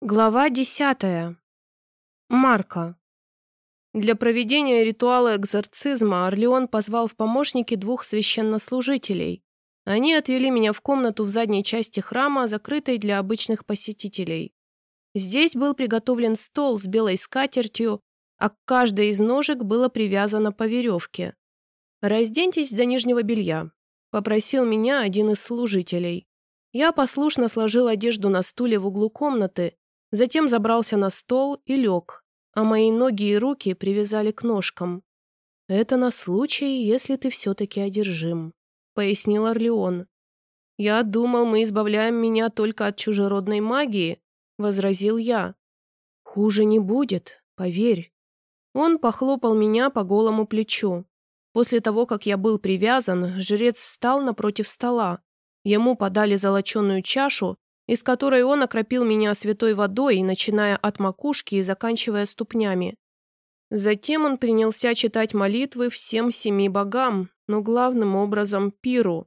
Глава десятая. Марка. Для проведения ритуала экзорцизма Орлеон позвал в помощники двух священнослужителей. Они отвели меня в комнату в задней части храма, закрытой для обычных посетителей. Здесь был приготовлен стол с белой скатертью, а к каждой из ножек было привязано по веревке. «Разденьтесь до нижнего белья», – попросил меня один из служителей. Я послушно сложил одежду на стуле в углу комнаты Затем забрался на стол и лег, а мои ноги и руки привязали к ножкам. «Это на случай, если ты все-таки одержим», — пояснил Орлеон. «Я думал, мы избавляем меня только от чужеродной магии», — возразил я. «Хуже не будет, поверь». Он похлопал меня по голому плечу. После того, как я был привязан, жрец встал напротив стола. Ему подали золоченую чашу, из которой он окропил меня святой водой, начиная от макушки и заканчивая ступнями. Затем он принялся читать молитвы всем семи богам, но главным образом пиру.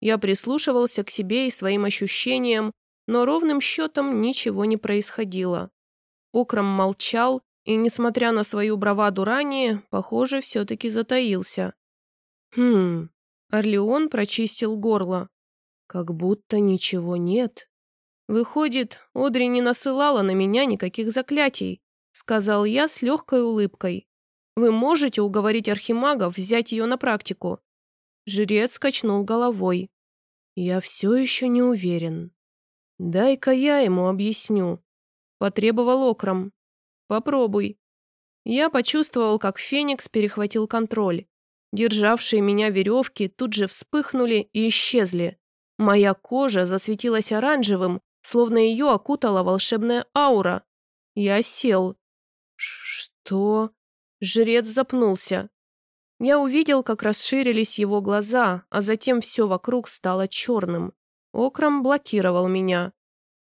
Я прислушивался к себе и своим ощущениям, но ровным счетом ничего не происходило. Окрам молчал и, несмотря на свою браваду ранее, похоже, все-таки затаился. Хм, Орлеон прочистил горло. Как будто ничего нет. «Выходит, Одри не насылала на меня никаких заклятий», сказал я с легкой улыбкой. «Вы можете уговорить архимагов взять ее на практику?» Жрец качнул головой. «Я все еще не уверен. Дай-ка я ему объясню», потребовал окром. «Попробуй». Я почувствовал, как Феникс перехватил контроль. Державшие меня веревки тут же вспыхнули и исчезли. Моя кожа засветилась оранжевым, словно ее окутала волшебная аура. Я сел. «Что?» Жрец запнулся. Я увидел, как расширились его глаза, а затем все вокруг стало черным. Окрам блокировал меня.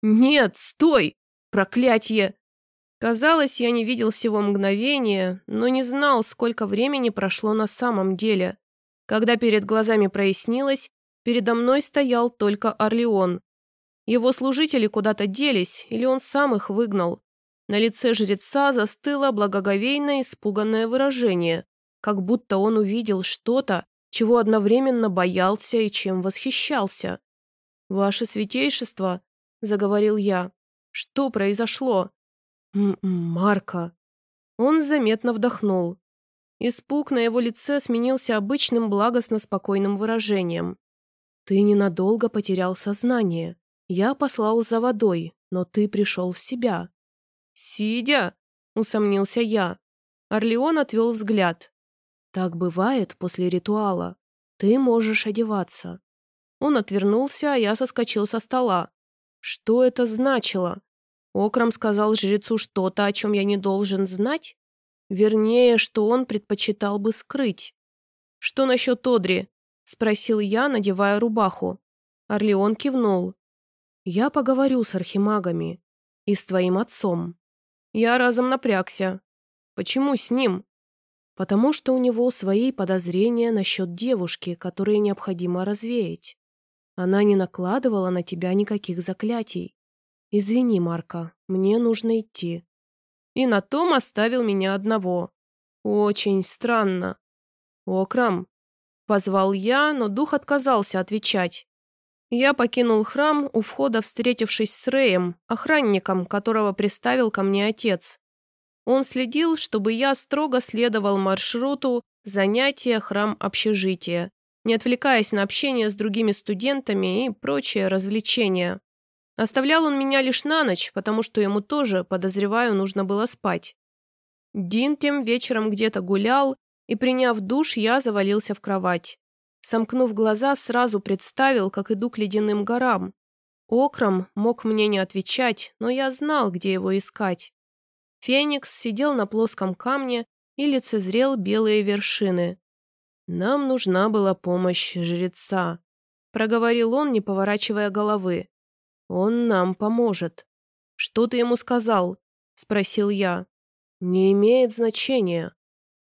«Нет, стой! Проклятье!» Казалось, я не видел всего мгновения, но не знал, сколько времени прошло на самом деле. Когда перед глазами прояснилось, передо мной стоял только Орлеон. Его служители куда-то делись, или он сам их выгнал. На лице жреца застыло благоговейное испуганное выражение, как будто он увидел что-то, чего одновременно боялся и чем восхищался. «Ваше святейшество», — заговорил я, — «что произошло?» «Марка». Он заметно вдохнул. Испуг на его лице сменился обычным благостно-спокойным выражением. «Ты ненадолго потерял сознание. Я послал за водой, но ты пришел в себя». «Сидя?» – усомнился я. Орлеон отвел взгляд. «Так бывает после ритуала. Ты можешь одеваться». Он отвернулся, а я соскочил со стола. Что это значило? Окрам сказал жрецу что-то, о чем я не должен знать? Вернее, что он предпочитал бы скрыть. «Что насчет Одри?» – спросил я, надевая рубаху. Орлеон кивнул. Я поговорю с архимагами и с твоим отцом. Я разом напрягся. Почему с ним? Потому что у него свои подозрения насчет девушки, которые необходимо развеять. Она не накладывала на тебя никаких заклятий. Извини, Марка, мне нужно идти. И на том оставил меня одного. Очень странно. Окрам. Позвал я, но дух отказался отвечать. Я покинул храм, у входа встретившись с Рэем, охранником, которого приставил ко мне отец. Он следил, чтобы я строго следовал маршруту занятия храм-общежития, не отвлекаясь на общение с другими студентами и прочие развлечения. Оставлял он меня лишь на ночь, потому что ему тоже, подозреваю, нужно было спать. Дин тем вечером где-то гулял, и, приняв душ, я завалился в кровать. Сомкнув глаза, сразу представил, как иду к ледяным горам. Окрам мог мне не отвечать, но я знал, где его искать. Феникс сидел на плоском камне и лицезрел белые вершины. «Нам нужна была помощь жреца», — проговорил он, не поворачивая головы. «Он нам поможет». «Что ты ему сказал?» — спросил я. «Не имеет значения.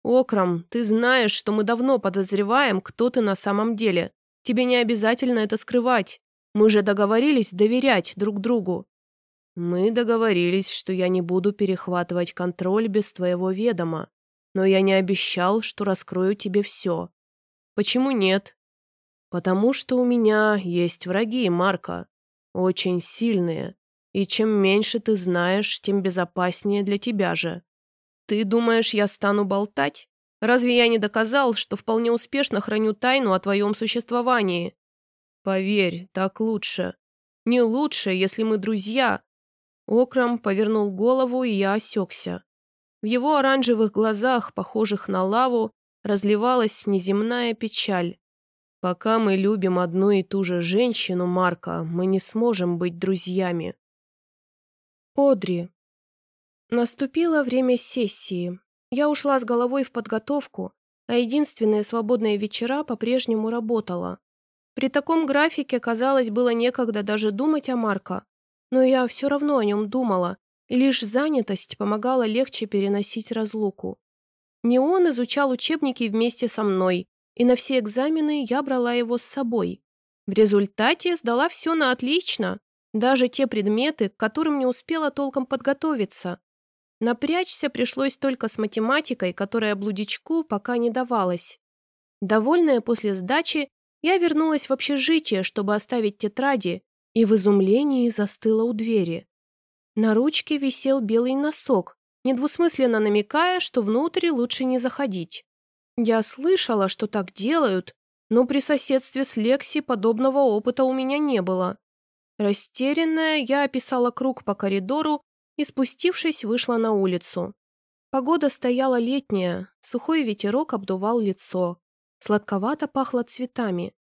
«Окрам, ты знаешь, что мы давно подозреваем, кто ты на самом деле. Тебе не обязательно это скрывать. Мы же договорились доверять друг другу». Мы договорились, что я не буду перехватывать контроль без твоего ведома, но я не обещал, что раскрою тебе все. Почему нет? Потому что у меня есть враги, Марка. Очень сильные. И чем меньше ты знаешь, тем безопаснее для тебя же. Ты думаешь, я стану болтать? Разве я не доказал, что вполне успешно храню тайну о твоем существовании? Поверь, так лучше. Не лучше, если мы друзья, Окрам повернул голову, и я осекся. В его оранжевых глазах, похожих на лаву, разливалась неземная печаль. Пока мы любим одну и ту же женщину, Марка, мы не сможем быть друзьями. Одри. Наступило время сессии. Я ушла с головой в подготовку, а единственные свободные вечера по-прежнему работала. При таком графике, казалось, было некогда даже думать о Марко, но я все равно о нем думала, и лишь занятость помогала легче переносить разлуку. Не он изучал учебники вместе со мной, и на все экзамены я брала его с собой. В результате сдала все на отлично, даже те предметы, к которым не успела толком подготовиться. Напрячься пришлось только с математикой, которая блудичку пока не давалась. Довольная после сдачи, я вернулась в общежитие, чтобы оставить тетради и в изумлении застыла у двери. На ручке висел белый носок, недвусмысленно намекая, что внутрь лучше не заходить. Я слышала, что так делают, но при соседстве с Лекси подобного опыта у меня не было. Растерянная, я описала круг по коридору и, спустившись, вышла на улицу. Погода стояла летняя, сухой ветерок обдувал лицо. Сладковато пахло цветами.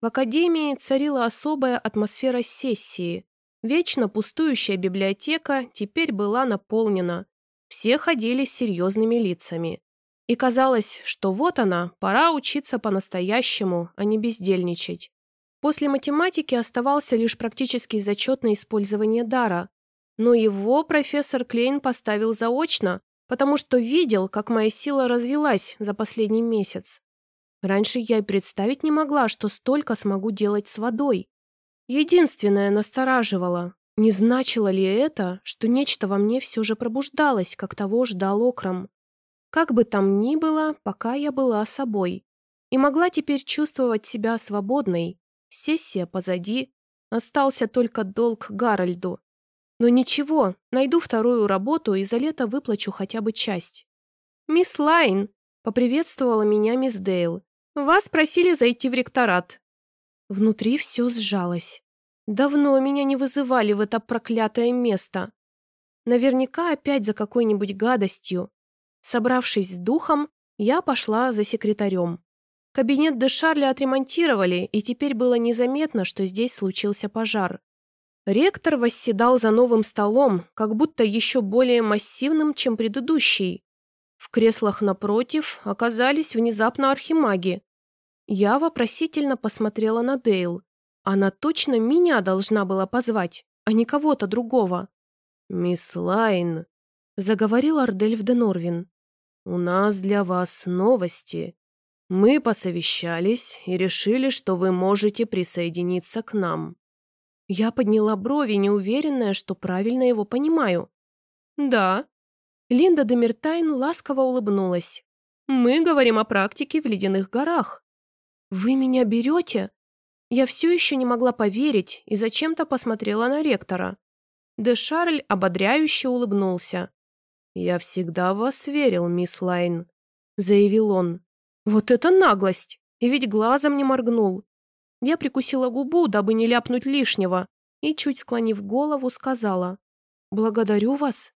В академии царила особая атмосфера сессии. Вечно пустующая библиотека теперь была наполнена. Все ходили с серьезными лицами. И казалось, что вот она, пора учиться по-настоящему, а не бездельничать. После математики оставался лишь практический зачет на использование дара. Но его профессор Клейн поставил заочно, потому что видел, как моя сила развилась за последний месяц. Раньше я и представить не могла, что столько смогу делать с водой. Единственное настораживало, не значило ли это, что нечто во мне все же пробуждалось, как того ждал окром. Как бы там ни было, пока я была собой. И могла теперь чувствовать себя свободной. Сессия позади. Остался только долг Гарольду. Но ничего, найду вторую работу и за лето выплачу хотя бы часть. «Мисс Лайн!» — поприветствовала меня мисс Дейл. Вас просили зайти в ректорат». Внутри все сжалось. Давно меня не вызывали в это проклятое место. Наверняка опять за какой-нибудь гадостью. Собравшись с духом, я пошла за секретарем. Кабинет де Шарля отремонтировали, и теперь было незаметно, что здесь случился пожар. Ректор восседал за новым столом, как будто еще более массивным, чем предыдущий. В креслах напротив оказались внезапно архимаги. Я вопросительно посмотрела на Дейл. Она точно меня должна была позвать, а не кого-то другого. «Мисс Лайн», — заговорил Ардельф де Норвин, — «у нас для вас новости. Мы посовещались и решили, что вы можете присоединиться к нам». Я подняла брови, неуверенная, что правильно его понимаю. «Да», Линда Демиртайн ласково улыбнулась. «Мы говорим о практике в ледяных горах». «Вы меня берете?» Я все еще не могла поверить и зачем-то посмотрела на ректора. Де Шарль ободряюще улыбнулся. «Я всегда в вас верил, мисс Лайн», — заявил он. «Вот это наглость! И ведь глазом не моргнул». Я прикусила губу, дабы не ляпнуть лишнего, и, чуть склонив голову, сказала. «Благодарю вас».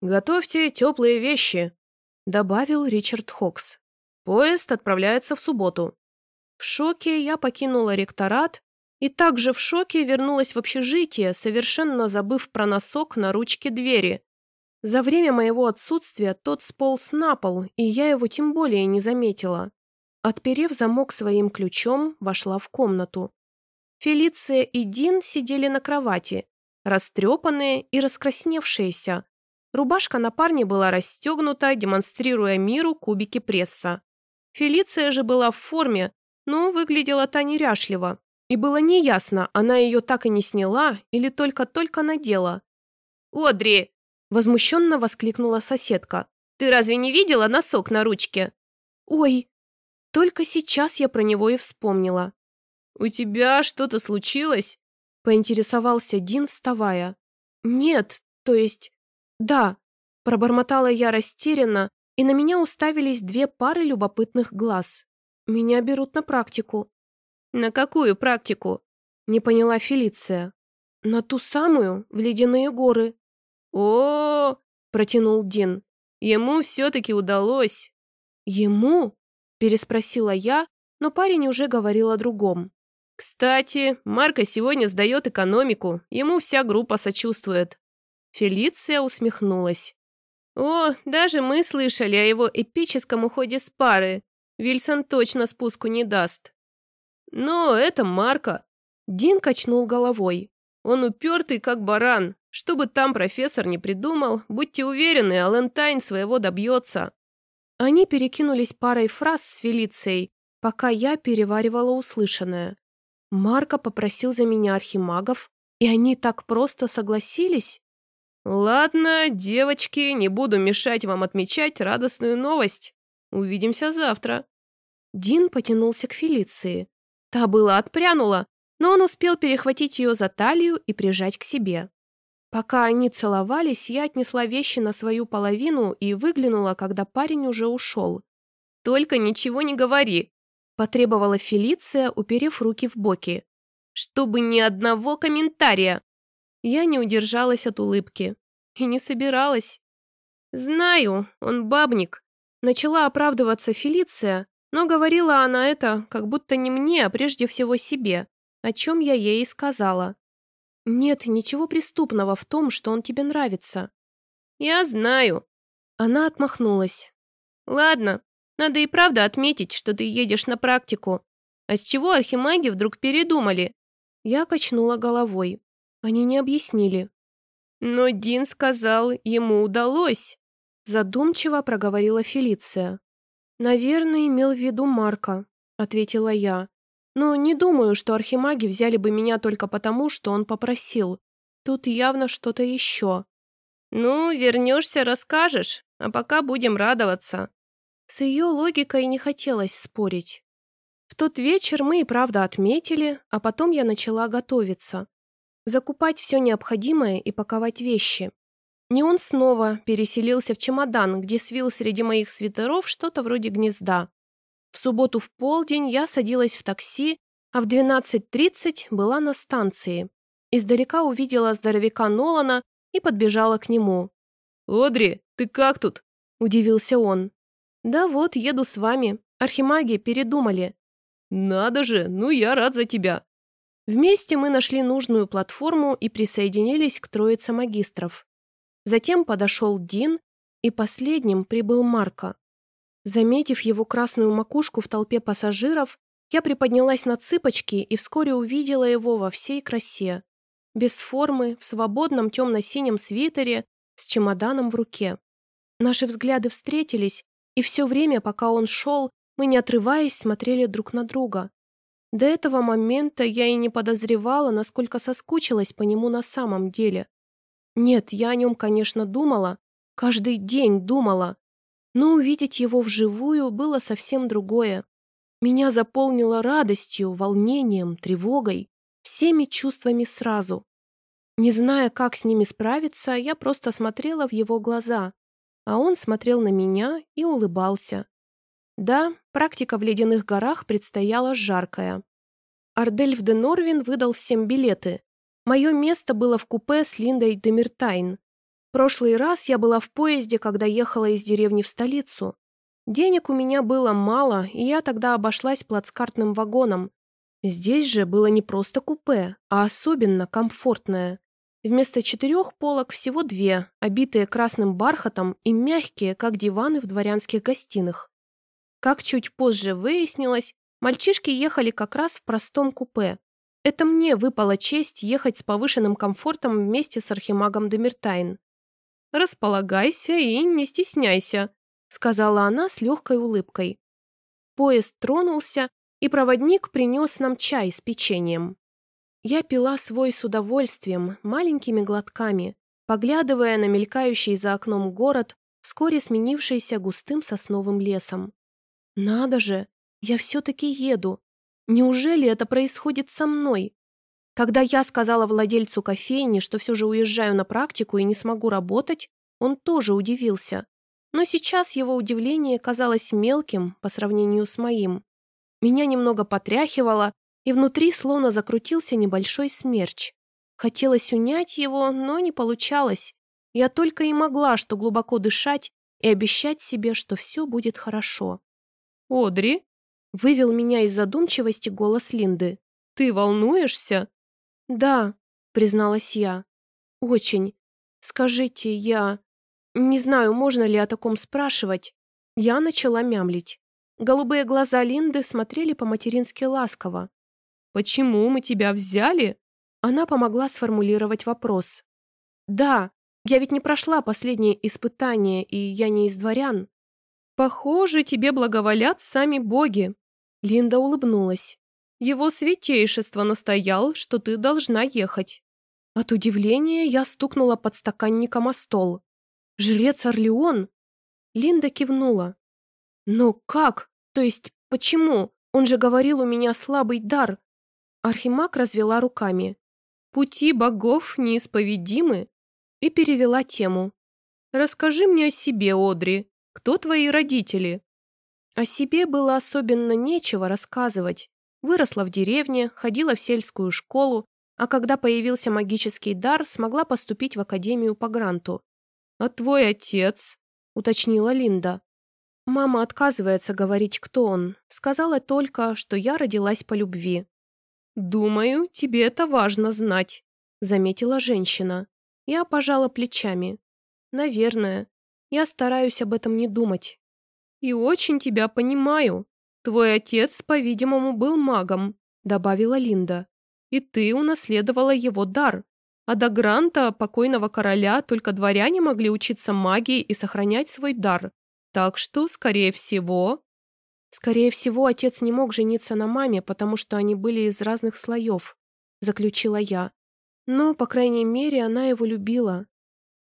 «Готовьте теплые вещи», — добавил Ричард Хокс. «Поезд отправляется в субботу». В шоке я покинула ректорат и также в шоке вернулась в общежитие, совершенно забыв про носок на ручке двери. За время моего отсутствия тот сполз на пол, и я его тем более не заметила. Отперев замок своим ключом, вошла в комнату. Фелиция и Дин сидели на кровати, растрепанные и раскрасневшиеся, Рубашка на парне была расстегнута, демонстрируя миру кубики пресса. Фелиция же была в форме, но выглядела та неряшливо. И было неясно, она ее так и не сняла или только-только надела. «Одри!» – возмущенно воскликнула соседка. «Ты разве не видела носок на ручке?» «Ой!» Только сейчас я про него и вспомнила. «У тебя что-то случилось?» – поинтересовался Дин, вставая. «Нет, то есть... Да», – пробормотала я растерянно, и на меня уставились две пары любопытных глаз. Меня берут на практику. «На какую практику?» – не поняла Фелиция. «На ту самую, в ледяные горы». О, -о, -о, -о протянул Дин. «Ему все-таки удалось». «Ему?» – переспросила я, но парень уже говорил о другом. «Кстати, Марко сегодня сдает экономику, ему вся группа сочувствует». Фелиция усмехнулась. «О, даже мы слышали о его эпическом уходе с пары. Вильсон точно спуску не даст». «Но это Марко». Дин качнул головой. «Он упертый, как баран. Что бы там профессор не придумал, будьте уверены, Алентайн своего добьется». Они перекинулись парой фраз с Фелицией, пока я переваривала услышанное. Марко попросил за меня архимагов, и они так просто согласились? Ладно, девочки, не буду мешать вам отмечать радостную новость. Увидимся завтра. Дин потянулся к Фелиции. Та была отпрянула, но он успел перехватить ее за талию и прижать к себе. Пока они целовались, я отнесла вещи на свою половину и выглянула, когда парень уже ушел. «Только ничего не говори», – потребовала Фелиция, уперев руки в боки. «Чтобы ни одного комментария!» Я не удержалась от улыбки. И не собиралась. «Знаю, он бабник», – начала оправдываться Фелиция, но говорила она это, как будто не мне, а прежде всего себе, о чем я ей и сказала. «Нет ничего преступного в том, что он тебе нравится». «Я знаю». Она отмахнулась. «Ладно, надо и правда отметить, что ты едешь на практику. А с чего архимаги вдруг передумали?» Я качнула головой. Они не объяснили. «Но Дин сказал, ему удалось», — задумчиво проговорила Фелиция. «Наверное, имел в виду Марка», — ответила я. «Но не думаю, что архимаги взяли бы меня только потому, что он попросил. Тут явно что-то еще». «Ну, вернешься, расскажешь, а пока будем радоваться». С ее логикой не хотелось спорить. В тот вечер мы и правда отметили, а потом я начала готовиться. Закупать все необходимое и паковать вещи. Не он снова переселился в чемодан, где свил среди моих свитеров что-то вроде гнезда. В субботу в полдень я садилась в такси, а в 12.30 была на станции. Издалека увидела здоровяка Нолана и подбежала к нему. «Одри, ты как тут?» – удивился он. «Да вот, еду с вами. Архимаги передумали». «Надо же, ну я рад за тебя». Вместе мы нашли нужную платформу и присоединились к троице магистров. Затем подошел Дин, и последним прибыл Марко. Заметив его красную макушку в толпе пассажиров, я приподнялась на цыпочки и вскоре увидела его во всей красе. Без формы, в свободном темно-синем свитере, с чемоданом в руке. Наши взгляды встретились, и все время, пока он шел, мы, не отрываясь, смотрели друг на друга. До этого момента я и не подозревала, насколько соскучилась по нему на самом деле. Нет, я о нем, конечно, думала, каждый день думала, но увидеть его вживую было совсем другое. Меня заполнило радостью, волнением, тревогой, всеми чувствами сразу. Не зная, как с ними справиться, я просто смотрела в его глаза, а он смотрел на меня и улыбался. Да, практика в ледяных горах предстояла жаркая. Ардельф де Норвин выдал всем билеты. Мое место было в купе с Линдой Демиртайн. Прошлый раз я была в поезде, когда ехала из деревни в столицу. Денег у меня было мало, и я тогда обошлась плацкартным вагоном. Здесь же было не просто купе, а особенно комфортное. Вместо четырех полок всего две, обитые красным бархатом и мягкие, как диваны в дворянских гостиных. Как чуть позже выяснилось, мальчишки ехали как раз в простом купе. Это мне выпала честь ехать с повышенным комфортом вместе с архимагом Демиртайн. «Располагайся и не стесняйся», — сказала она с легкой улыбкой. Поезд тронулся, и проводник принес нам чай с печеньем. Я пила свой с удовольствием, маленькими глотками. поглядывая на мелькающий за окном город, вскоре сменившийся густым сосновым лесом. «Надо же! Я все-таки еду! Неужели это происходит со мной?» Когда я сказала владельцу кофейни, что все же уезжаю на практику и не смогу работать, он тоже удивился. Но сейчас его удивление казалось мелким по сравнению с моим. Меня немного потряхивало, и внутри словно закрутился небольшой смерч. Хотелось унять его, но не получалось. Я только и могла что глубоко дышать и обещать себе, что все будет хорошо. «Одри?» — вывел меня из задумчивости голос Линды. «Ты волнуешься?» «Да», — призналась я. «Очень. Скажите, я...» Не знаю, можно ли о таком спрашивать. Я начала мямлить. Голубые глаза Линды смотрели по-матерински ласково. «Почему мы тебя взяли?» Она помогла сформулировать вопрос. «Да, я ведь не прошла последнее испытание, и я не из дворян». «Похоже, тебе благоволят сами боги». Линда улыбнулась. Его святейшество настоял, что ты должна ехать». От удивления я стукнула подстаканником о стол. «Жрец Орлеон?» Линда кивнула. «Но как? То есть, почему? Он же говорил, у меня слабый дар». Архимаг развела руками. «Пути богов неисповедимы?» И перевела тему. «Расскажи мне о себе, Одри. Кто твои родители?» О себе было особенно нечего рассказывать. Выросла в деревне, ходила в сельскую школу, а когда появился магический дар, смогла поступить в академию по гранту. «А твой отец?» – уточнила Линда. Мама отказывается говорить, кто он. Сказала только, что я родилась по любви. «Думаю, тебе это важно знать», – заметила женщина. Я пожала плечами. «Наверное. Я стараюсь об этом не думать». «И очень тебя понимаю. «Твой отец, по-видимому, был магом», — добавила Линда. «И ты унаследовала его дар. А до гранта покойного короля только дворяне могли учиться магии и сохранять свой дар. Так что, скорее всего...» «Скорее всего, отец не мог жениться на маме, потому что они были из разных слоев», — заключила я. «Но, по крайней мере, она его любила».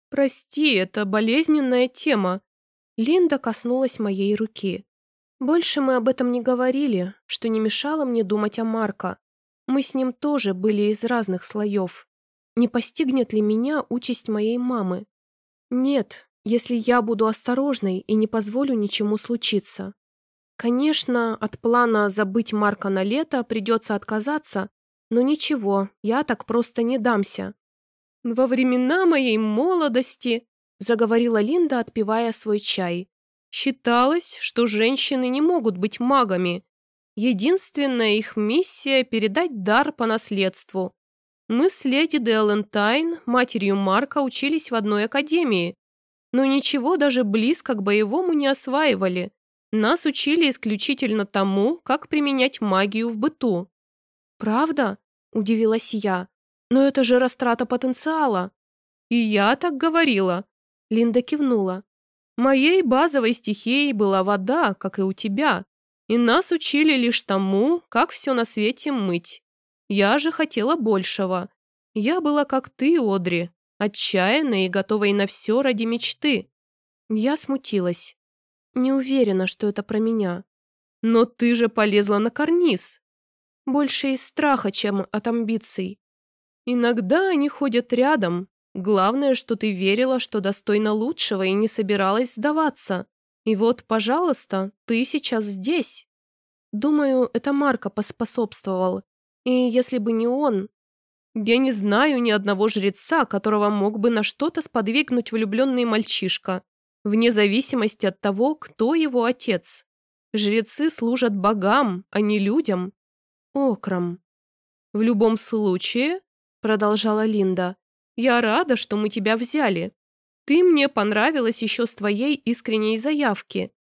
«Прости, это болезненная тема». Линда коснулась моей руки. Больше мы об этом не говорили, что не мешало мне думать о Марко. Мы с ним тоже были из разных слоев. Не постигнет ли меня участь моей мамы? Нет, если я буду осторожной и не позволю ничему случиться. Конечно, от плана забыть Марка на лето придется отказаться, но ничего, я так просто не дамся. «Во времена моей молодости», — заговорила Линда, отпивая свой чай, Считалось, что женщины не могут быть магами. Единственная их миссия – передать дар по наследству. Мы с леди Деллентайн, матерью Марка, учились в одной академии. Но ничего даже близко к боевому не осваивали. Нас учили исключительно тому, как применять магию в быту. «Правда?» – удивилась я. «Но это же растрата потенциала». «И я так говорила», – Линда кивнула. Моей базовой стихией была вода, как и у тебя, и нас учили лишь тому, как все на свете мыть. Я же хотела большего. Я была как ты, Одри, отчаянной и готовой на все ради мечты. Я смутилась. Не уверена, что это про меня. Но ты же полезла на карниз. Больше из страха, чем от амбиций. Иногда они ходят рядом, Главное, что ты верила, что достойна лучшего и не собиралась сдаваться. И вот, пожалуйста, ты сейчас здесь. Думаю, это Марко поспособствовал. И если бы не он... Я не знаю ни одного жреца, которого мог бы на что-то сподвигнуть влюбленный мальчишка, вне зависимости от того, кто его отец. Жрецы служат богам, а не людям. Окрам. В любом случае, продолжала Линда, я рада, что мы тебя взяли. Ты мне понравилась еще с твоей искренней заявки.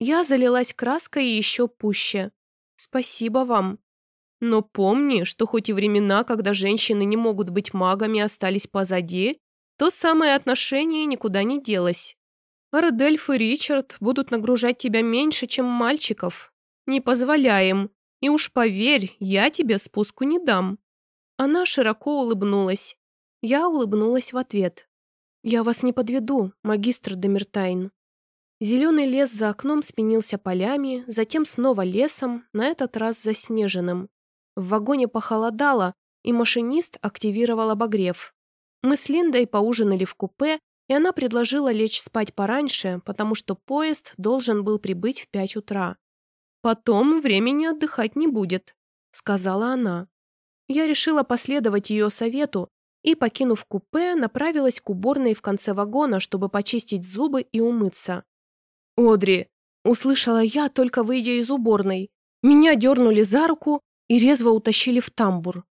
Я залилась краской еще пуще. Спасибо вам. Но помни, что хоть и времена, когда женщины не могут быть магами, остались позади, то самое отношение никуда не делось. Родельф и Ричард будут нагружать тебя меньше, чем мальчиков. Не позволяем. И уж поверь, я тебе спуску не дам. Она широко улыбнулась. Я улыбнулась в ответ. «Я вас не подведу, магистр Демертайн». Зеленый лес за окном сменился полями, затем снова лесом, на этот раз заснеженным. В вагоне похолодало, и машинист активировал обогрев. Мы с Линдой поужинали в купе, и она предложила лечь спать пораньше, потому что поезд должен был прибыть в пять утра. «Потом времени отдыхать не будет», — сказала она. Я решила последовать ее совету и, покинув купе, направилась к уборной в конце вагона, чтобы почистить зубы и умыться. «Одри!» — услышала я, только выйдя из уборной. Меня дернули за руку и резво утащили в тамбур.